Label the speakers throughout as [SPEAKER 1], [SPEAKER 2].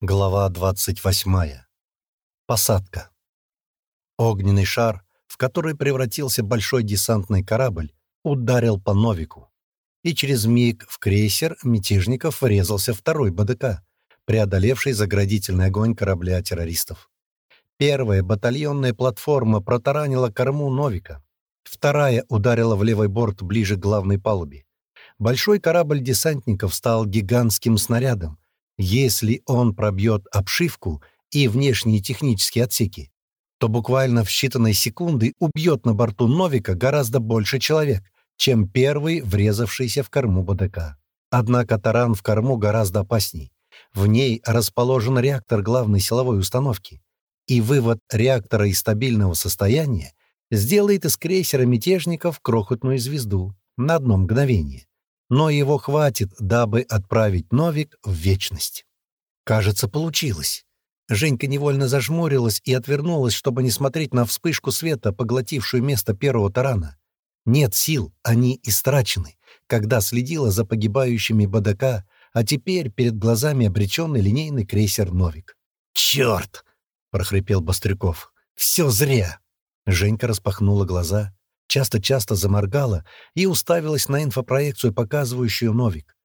[SPEAKER 1] Глава 28. Посадка. Огненный шар, в который превратился большой десантный корабль, ударил по Новику. И через миг в крейсер мятежников врезался второй БДК, преодолевший заградительный огонь корабля террористов. Первая батальонная платформа протаранила корму Новика. Вторая ударила в левый борт ближе к главной палубе. Большой корабль десантников стал гигантским снарядом, если он пробьет обшивку и внешние технические отсеки, то буквально в считанные секунды убьет на борту Новика гораздо больше человек, чем первый, врезавшийся в корму БДК. Однако таран в корму гораздо опасней. В ней расположен реактор главной силовой установки, и вывод реактора из стабильного состояния сделает из крейсера мятежников крохотную звезду на одно мгновение но его хватит, дабы отправить Новик в вечность. Кажется, получилось. Женька невольно зажмурилась и отвернулась, чтобы не смотреть на вспышку света, поглотившую место первого тарана. Нет сил, они истрачены, когда следила за погибающими БДК, а теперь перед глазами обреченный линейный крейсер «Новик». «Черт!» — прохрипел Бастрюков. «Все зря!» Женька распахнула глаза часто-часто заморгала и уставилась на инфопроекцию, показывающую Новик.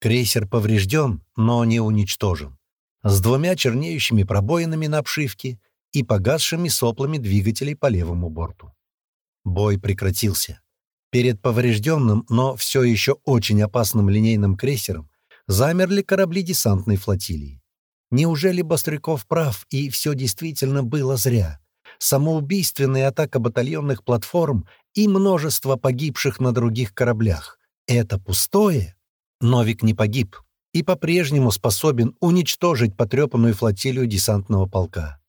[SPEAKER 1] Крейсер поврежден, но не уничтожен. С двумя чернеющими пробоинами на обшивке и погасшими соплами двигателей по левому борту. Бой прекратился. Перед поврежденным, но все еще очень опасным линейным крейсером замерли корабли десантной флотилии. Неужели Бастряков прав, и все действительно было зря? Самоубийственная атака батальонных платформ и множество погибших на других кораблях. Это пустое? Новик не погиб и по-прежнему способен уничтожить потрепанную флотилию десантного полка.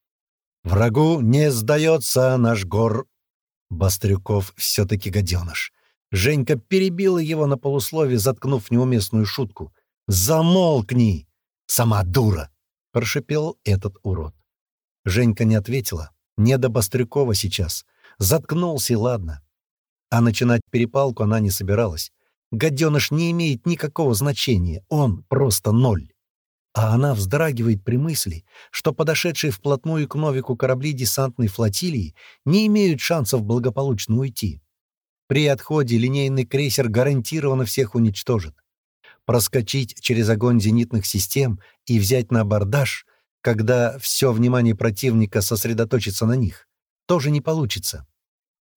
[SPEAKER 1] «Врагу не сдается наш гор...» Бастрюков все-таки гаденыш. Женька перебила его на полуслове, заткнув неуместную шутку. «Замолкни! Сама дура!» — прошипел этот урод. Женька не ответила. Не до Бастрюкова сейчас. Заткнулся, ладно а начинать перепалку она не собиралась. Гаденыш не имеет никакого значения, он просто ноль. А она вздрагивает при мысли, что подошедшие вплотную к Новику корабли десантной флотилии не имеют шансов благополучно уйти. При отходе линейный крейсер гарантированно всех уничтожит. Проскочить через огонь зенитных систем и взять на абордаж, когда все внимание противника сосредоточится на них, тоже не получится.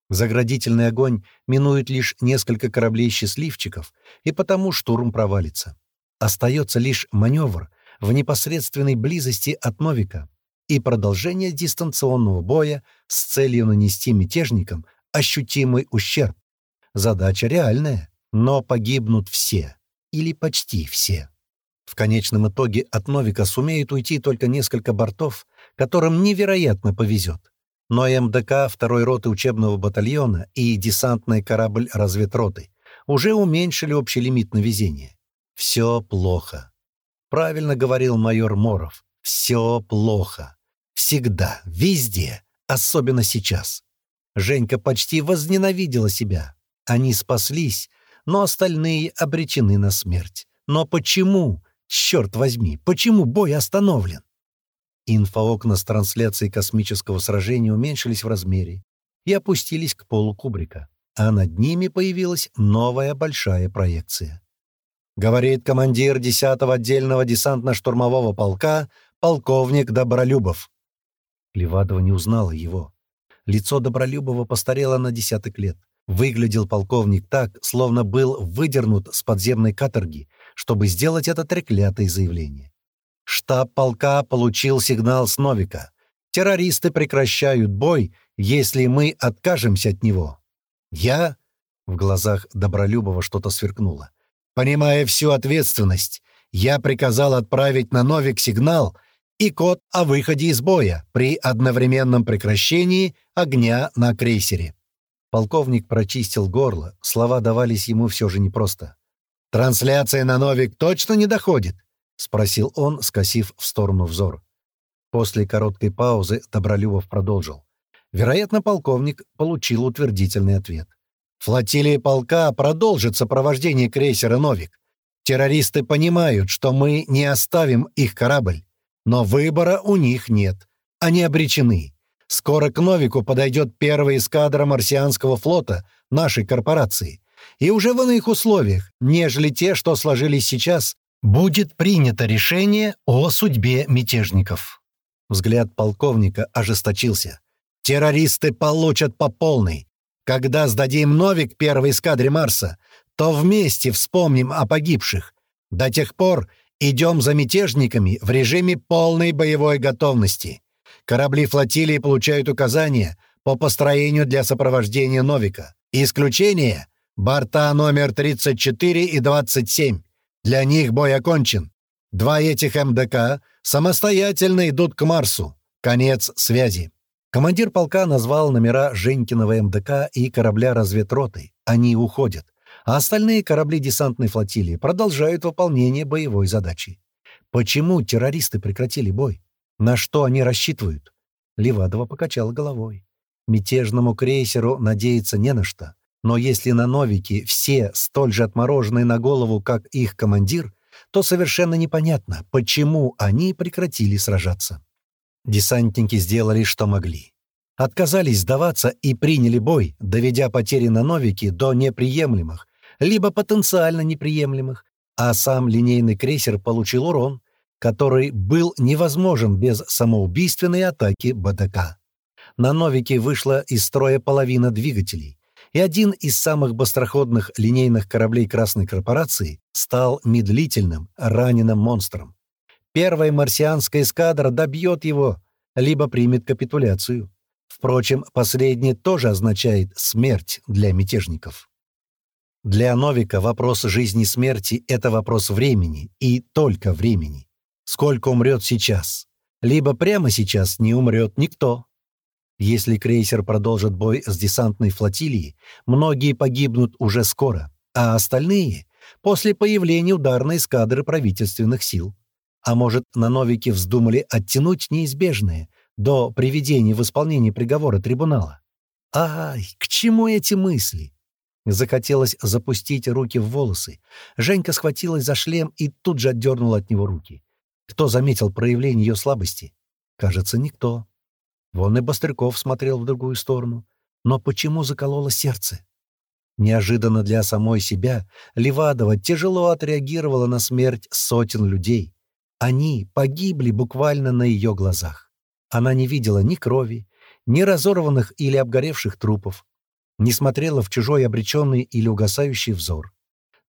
[SPEAKER 1] Заградительный огонь минует лишь несколько кораблей-счастливчиков, и потому штурм провалится. Остается лишь маневр в непосредственной близости от Новика и продолжение дистанционного боя с целью нанести мятежникам ощутимый ущерб. Задача реальная, но погибнут все, или почти все. В конечном итоге от Новика сумеют уйти только несколько бортов, которым невероятно повезет но МДК второй роты учебного батальона и десантный корабль разведроты уже уменьшили общий лимит на везение. Все плохо. Правильно говорил майор Моров. Все плохо. Всегда, везде, особенно сейчас. Женька почти возненавидела себя. Они спаслись, но остальные обречены на смерть. Но почему, черт возьми, почему бой остановлен? Инфоокна с трансляцией космического сражения уменьшились в размере и опустились к полу кубрика, а над ними появилась новая большая проекция. Говорит командир 10-го отдельного десантно-штурмового полка полковник Добролюбов. Левадова не узнала его. Лицо Добролюбова постарело на десяток лет. Выглядел полковник так, словно был выдернут с подземной каторги, чтобы сделать это треклятое заявление. Штаб полка получил сигнал с Новика. Террористы прекращают бой, если мы откажемся от него. Я... В глазах Добролюбова что-то сверкнуло. Понимая всю ответственность, я приказал отправить на Новик сигнал и код о выходе из боя при одновременном прекращении огня на крейсере. Полковник прочистил горло, слова давались ему все же непросто. «Трансляция на Новик точно не доходит?» — спросил он, скосив в сторону взор. После короткой паузы Добролюбов продолжил. Вероятно, полковник получил утвердительный ответ. «Флотилия полка продолжит сопровождение крейсера «Новик». Террористы понимают, что мы не оставим их корабль. Но выбора у них нет. Они обречены. Скоро к Новику подойдет первая эскадра марсианского флота нашей корпорации. И уже в иных условиях, нежели те, что сложились сейчас, будет принято решение о судьбе мятежников. Взгляд полковника ожесточился. Террористы получат по полной. Когда сдадим Новик первой эскадре Марса, то вместе вспомним о погибших. До тех пор идем за мятежниками в режиме полной боевой готовности. Корабли флотилии получают указания по построению для сопровождения Новика. Исключение — борта номер 34 и 27. Для них бой окончен. Два этих МДК самостоятельно идут к Марсу. Конец связи. Командир полка назвал номера Женькиного МДК и корабля разведроты. Они уходят. А остальные корабли десантной флотилии продолжают выполнение боевой задачи. Почему террористы прекратили бой? На что они рассчитывают? Левадова покачал головой. Мятежному крейсеру надеяться не на что. Но если на Новике все столь же отмороженные на голову, как их командир, то совершенно непонятно, почему они прекратили сражаться. Десантники сделали, что могли. Отказались сдаваться и приняли бой, доведя потери на Новике до неприемлемых, либо потенциально неприемлемых, а сам линейный крейсер получил урон, который был невозможен без самоубийственной атаки БТК. На «Новике» вышла из строя половина двигателей, и один из самых быстроходных линейных кораблей Красной корпорации стал медлительным, раненым монстром. Первая марсианская эскадра добьет его, либо примет капитуляцию. Впрочем, последнее тоже означает смерть для мятежников. Для Новика вопрос жизни и смерти — это вопрос времени, и только времени сколько умрет сейчас. Либо прямо сейчас не умрет никто. Если крейсер продолжит бой с десантной флотилией, многие погибнут уже скоро, а остальные — после появления ударной эскадры правительственных сил. А может, на Новике вздумали оттянуть неизбежное до приведения в исполнение приговора трибунала? Ай, к чему эти мысли? Захотелось запустить руки в волосы. Женька схватилась за шлем и тут же отдернула от него руки. Кто заметил проявление ее слабости? Кажется, никто. Вон и Бастряков смотрел в другую сторону. Но почему закололо сердце? Неожиданно для самой себя Левадова тяжело отреагировала на смерть сотен людей. Они погибли буквально на ее глазах. Она не видела ни крови, ни разорванных или обгоревших трупов, не смотрела в чужой обреченный или угасающий взор.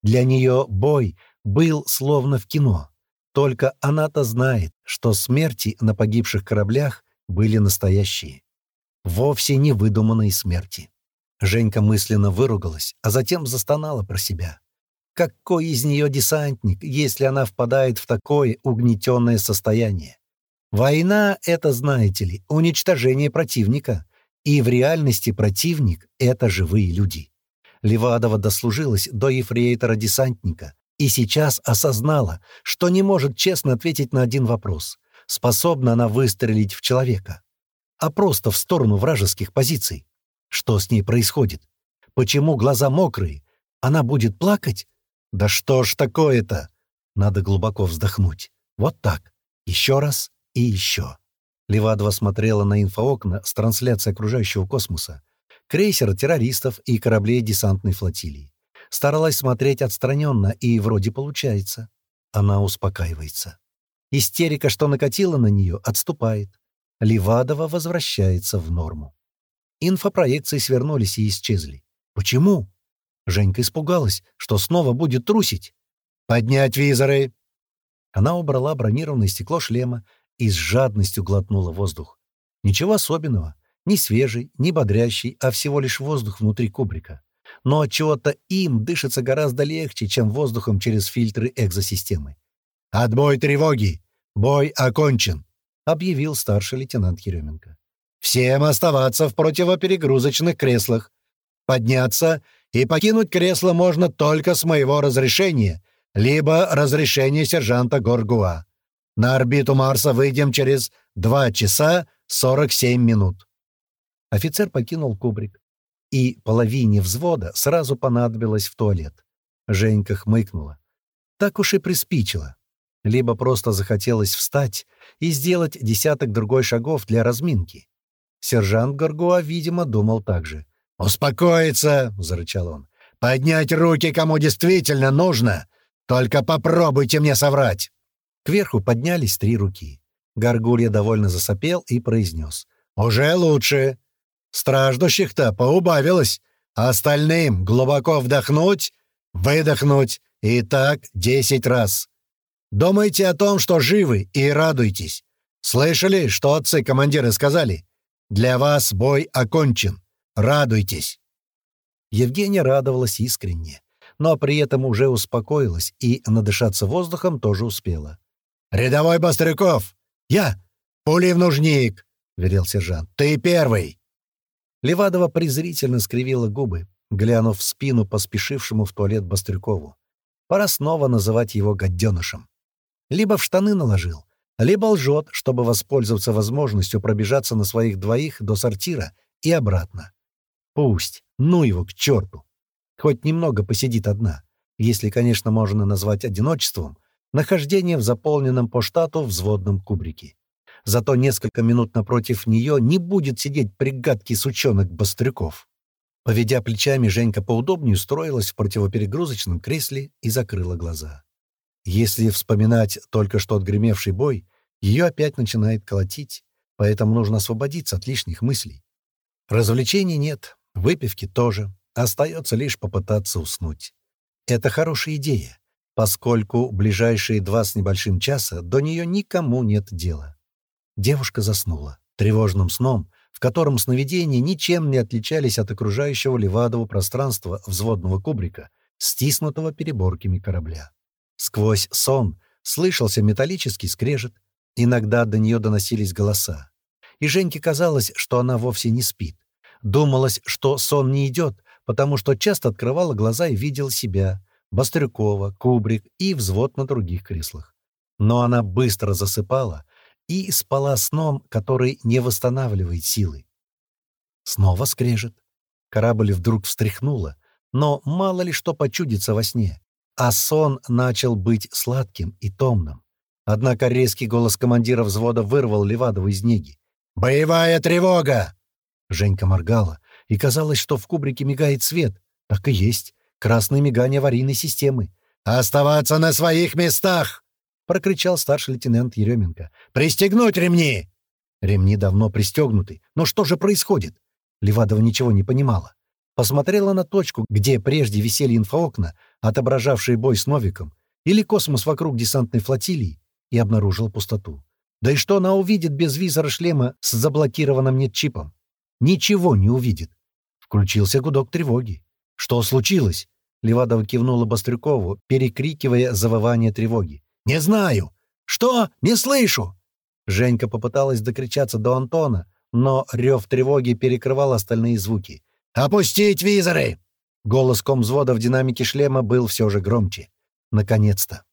[SPEAKER 1] Для нее бой был словно в кино. Только она-то знает, что смерти на погибших кораблях были настоящие. Вовсе не выдуманные смерти. Женька мысленно выругалась, а затем застонала про себя. Какой из нее десантник, если она впадает в такое угнетенное состояние? Война — это, знаете ли, уничтожение противника. И в реальности противник — это живые люди. Левадова дослужилась до ефрейтора-десантника, и сейчас осознала, что не может честно ответить на один вопрос. Способна она выстрелить в человека? А просто в сторону вражеских позиций? Что с ней происходит? Почему глаза мокрые? Она будет плакать? Да что ж такое-то? Надо глубоко вздохнуть. Вот так. Еще раз и еще. Левадова смотрела на инфоокна с трансляцией окружающего космоса, крейсера террористов и кораблей десантной флотилии. Старалась смотреть отстраненно, и вроде получается. Она успокаивается. Истерика, что накатила на нее, отступает. Левадова возвращается в норму. Инфопроекции свернулись и исчезли. Почему? Женька испугалась, что снова будет трусить. «Поднять визоры!» Она убрала бронированное стекло шлема и с жадностью глотнула воздух. Ничего особенного. Ни свежий, ни бодрящий, а всего лишь воздух внутри кубрика но чего-то им дышится гораздо легче, чем воздухом через фильтры экзосистемы. «Отбой тревоги! Бой окончен!» — объявил старший лейтенант Еременко. «Всем оставаться в противоперегрузочных креслах. Подняться и покинуть кресло можно только с моего разрешения, либо разрешения сержанта Горгуа. На орбиту Марса выйдем через 2 часа 47 минут». Офицер покинул кубрик и половине взвода сразу понадобилось в туалет. Женька хмыкнула. Так уж и приспичило. Либо просто захотелось встать и сделать десяток другой шагов для разминки. Сержант Горгуа, видимо, думал так же. «Успокоиться!» — зарычал он. «Поднять руки, кому действительно нужно! Только попробуйте мне соврать!» Кверху поднялись три руки. Горгулья довольно засопел и произнес. «Уже лучше. Страждущих-то поубавилось. Остальным глубоко вдохнуть, выдохнуть и так десять раз. Думайте о том, что живы, и радуйтесь. Слышали, что отцы-командиры сказали? Для вас бой окончен. Радуйтесь!» Евгения радовалась искренне, но при этом уже успокоилась и надышаться воздухом тоже успела. «Рядовой Бастрюков! Я! Пули в нужник!» — верил сержант. «Ты первый!» Левадова презрительно скривила губы, глянув в спину поспешившему в туалет Бастрюкову. Пора снова называть его гаденышем. Либо в штаны наложил, либо лжет, чтобы воспользоваться возможностью пробежаться на своих двоих до сортира и обратно. Пусть, ну его к черту. Хоть немного посидит одна, если, конечно, можно назвать одиночеством, нахождение в заполненном по штату взводном кубрике. Зато несколько минут напротив нее не будет сидеть пригадкий сучонок Бастрюков. Поведя плечами, Женька поудобнее устроилась в противоперегрузочном кресле и закрыла глаза. Если вспоминать только что отгремевший бой, ее опять начинает колотить, поэтому нужно освободиться от лишних мыслей. Развлечений нет, выпивки тоже, остается лишь попытаться уснуть. Это хорошая идея, поскольку ближайшие два с небольшим часа до нее никому нет дела. Девушка заснула, тревожным сном, в котором сновидения ничем не отличались от окружающего Левадову пространства взводного кубрика, стиснутого переборками корабля. Сквозь сон слышался металлический скрежет, иногда до нее доносились голоса. И Женьке казалось, что она вовсе не спит. Думалось, что сон не идет, потому что часто открывала глаза и видел себя, Бастрюкова, Кубрик и взвод на других креслах. Но она быстро засыпала и спала сном, который не восстанавливает силы. Снова скрежет. Корабль вдруг встряхнуло, но мало ли что почудится во сне а сон начал быть сладким и томным. Однако резкий голос командира взвода вырвал Левадова из неги. «Боевая тревога!» Женька моргала, и казалось, что в кубрике мигает свет. Так и есть. Красное мигание аварийной системы. «Оставаться на своих местах!» — прокричал старший лейтенант Еременко. «Пристегнуть ремни!» Ремни давно пристегнуты. Но что же происходит? Левадова ничего не понимала. Посмотрела на точку, где прежде висели инфоокна, отображавшие бой с Новиком, или космос вокруг десантной флотилии, и обнаружила пустоту. Да и что она увидит без визора шлема с заблокированным нет-чипом? Ничего не увидит. Включился гудок тревоги. «Что случилось?» Левадова кивнула Бастрюкову, перекрикивая завывание тревоги. «Не знаю! Что? Не слышу!» Женька попыталась докричаться до Антона, но рев тревоги перекрывал остальные звуки. «Опустить визоры!» Голос комвзвода в динамике шлема был все же громче. Наконец-то.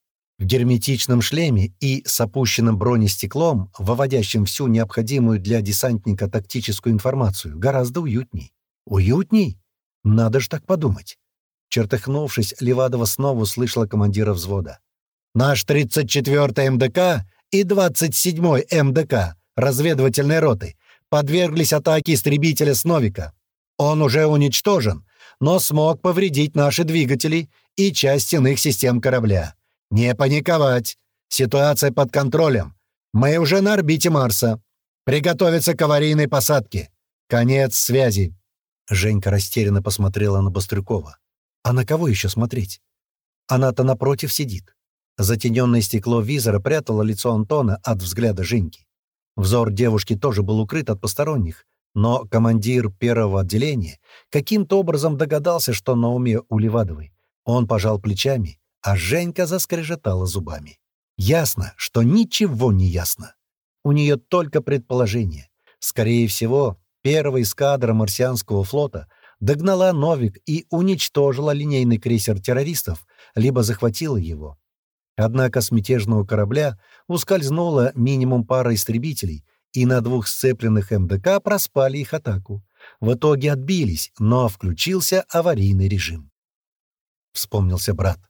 [SPEAKER 1] В герметичном шлеме и с опущенным бронестеклом, выводящим всю необходимую для десантника тактическую информацию, гораздо уютней. Уютней? Надо ж так подумать. Чертыхнувшись, Левадова снова услышала командира взвода. «Наш 34-й МДК и 27-й МДК разведывательной роты подверглись атаке истребителя Сновика. Он уже уничтожен, но смог повредить наши двигатели и часть иных систем корабля. Не паниковать. Ситуация под контролем. Мы уже на орбите Марса. Приготовиться к аварийной посадке. Конец связи. Женька растерянно посмотрела на Бастрюкова. А на кого еще смотреть? Она-то напротив сидит. Затененное стекло визора прятало лицо Антона от взгляда Женьки. Взор девушки тоже был укрыт от посторонних, но командир первого отделения каким-то образом догадался, что на уме у Левадовой. Он пожал плечами, а Женька заскрежетала зубами. Ясно, что ничего не ясно. У нее только предположение. Скорее всего, первая эскадра марсианского флота догнала Новик и уничтожила линейный крейсер террористов, либо захватила его. Однако с мятежного корабля ускользнула минимум пара истребителей, и на двух сцепленных МДК проспали их атаку. В итоге отбились, но включился аварийный режим. Вспомнился брат.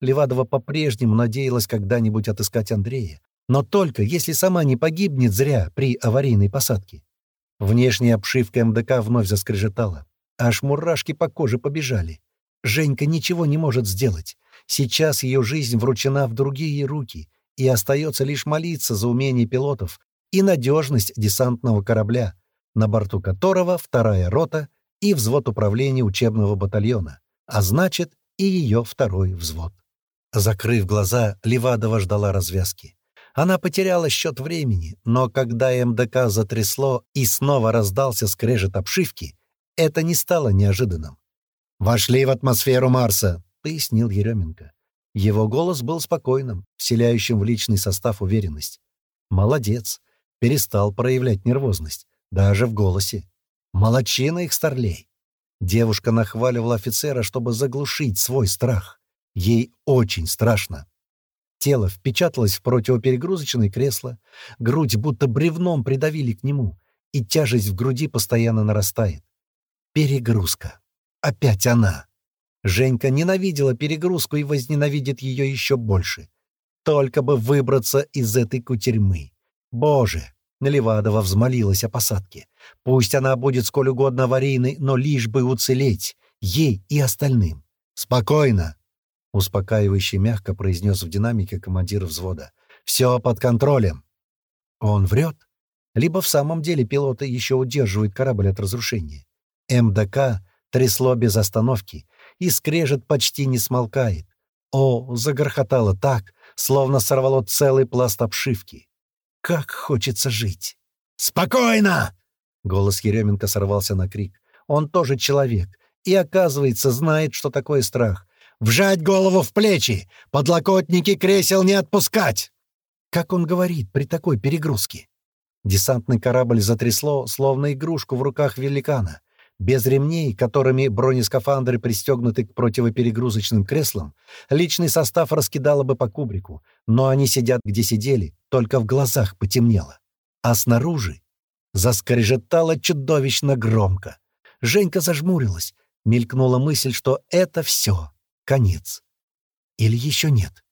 [SPEAKER 1] Левадова по-прежнему надеялась когда-нибудь отыскать Андрея, Но только если сама не погибнет зря при аварийной посадке. Внешняя обшивка МДК вновь заскрежетала. Аж мурашки по коже побежали. Женька ничего не может сделать. Сейчас ее жизнь вручена в другие руки, и остается лишь молиться за умение пилотов и надежность десантного корабля, на борту которого вторая рота и взвод управления учебного батальона, а значит, и ее второй взвод. Закрыв глаза, Левадова ждала развязки. Она потеряла счет времени, но когда МДК затрясло и снова раздался скрежет обшивки, это не стало неожиданным. «Вошли в атмосферу Марса», — пояснил Еременко. Его голос был спокойным, вселяющим в личный состав уверенность. «Молодец!» Перестал проявлять нервозность, даже в голосе. «Молодчина их старлей!» Девушка нахваливала офицера, чтобы заглушить свой страх. Ей очень страшно. Тело впечаталось в противоперегрузочное кресло, грудь будто бревном придавили к нему, и тяжесть в груди постоянно нарастает. Перегрузка. Опять она. Женька ненавидела перегрузку и возненавидит ее еще больше. Только бы выбраться из этой кутерьмы. Боже! Левадова взмолилась о посадке. Пусть она будет сколь угодно аварийной, но лишь бы уцелеть. Ей и остальным. «Спокойно!» — успокаивающе мягко произнес в динамике командир взвода. «Все под контролем!» Он врет. Либо в самом деле пилоты еще удерживают корабль от разрушения. МДК трясло без остановки, и скрежет почти не смолкает. О, загрохотало так, словно сорвало целый пласт обшивки. Как хочется жить! «Спокойно!» Голос Еременко сорвался на крик. Он тоже человек и, оказывается, знает, что такое страх. «Вжать голову в плечи! Подлокотники кресел не отпускать!» Как он говорит при такой перегрузке? Десантный корабль затрясло, словно игрушку в руках великана. Без ремней, которыми бронескафандры пристегнуты к противоперегрузочным креслам, личный состав раскидало бы по кубрику, но они сидят где сидели, только в глазах потемнело. А снаружи заскрежетало чудовищно громко. Женька зажмурилась, мелькнула мысль, что это все, конец. Или еще нет?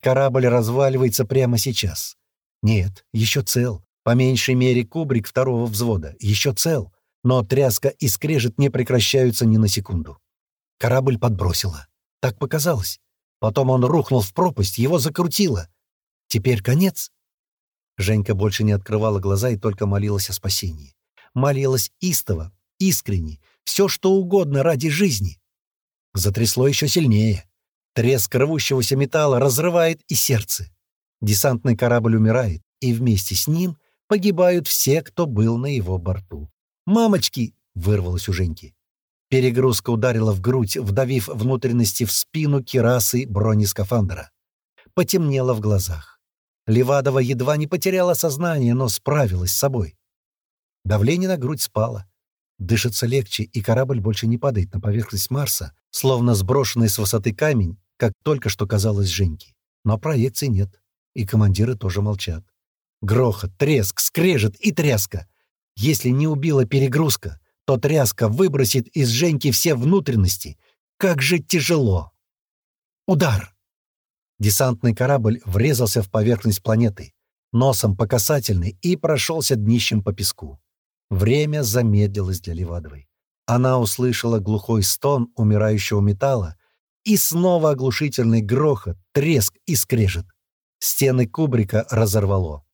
[SPEAKER 1] Корабль разваливается прямо сейчас. Нет, еще цел. По меньшей мере кубрик второго взвода. Еще цел но тряска и скрежет не прекращаются ни на секунду. Корабль подбросило. Так показалось. Потом он рухнул в пропасть, его закрутило. Теперь конец. Женька больше не открывала глаза и только молилась о спасении. Молилась истово, искренне, все что угодно ради жизни. Затрясло еще сильнее. Треск рвущегося металла разрывает и сердце. Десантный корабль умирает, и вместе с ним погибают все, кто был на его борту. «Мамочки!» — вырвалось у Женьки. Перегрузка ударила в грудь, вдавив внутренности в спину кирасы бронескафандра. Потемнело в глазах. Левадова едва не потеряла сознание, но справилась с собой. Давление на грудь спало. Дышится легче, и корабль больше не падает на поверхность Марса, словно сброшенный с высоты камень, как только что казалось Женьке. Но проекции нет, и командиры тоже молчат. Грохот, треск, скрежет и тряска. Если не убила перегрузка, то тряска выбросит из Женьки все внутренности. Как же тяжело! Удар! Десантный корабль врезался в поверхность планеты, носом по касательной и прошелся днищем по песку. Время замедлилось для Левадовой. Она услышала глухой стон умирающего металла и снова оглушительный грохот, треск и скрежет. Стены кубрика разорвало.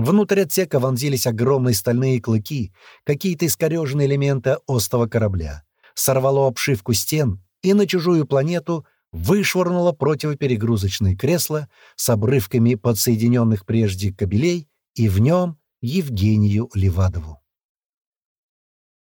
[SPEAKER 1] Внутрь отсека вонзились огромные стальные клыки, какие-то искореженные элементы остого корабля. Сорвало обшивку стен и на чужую планету вышвырнуло противоперегрузочные кресла с обрывками подсоединенных прежде кабелей и в нем Евгению Левадову.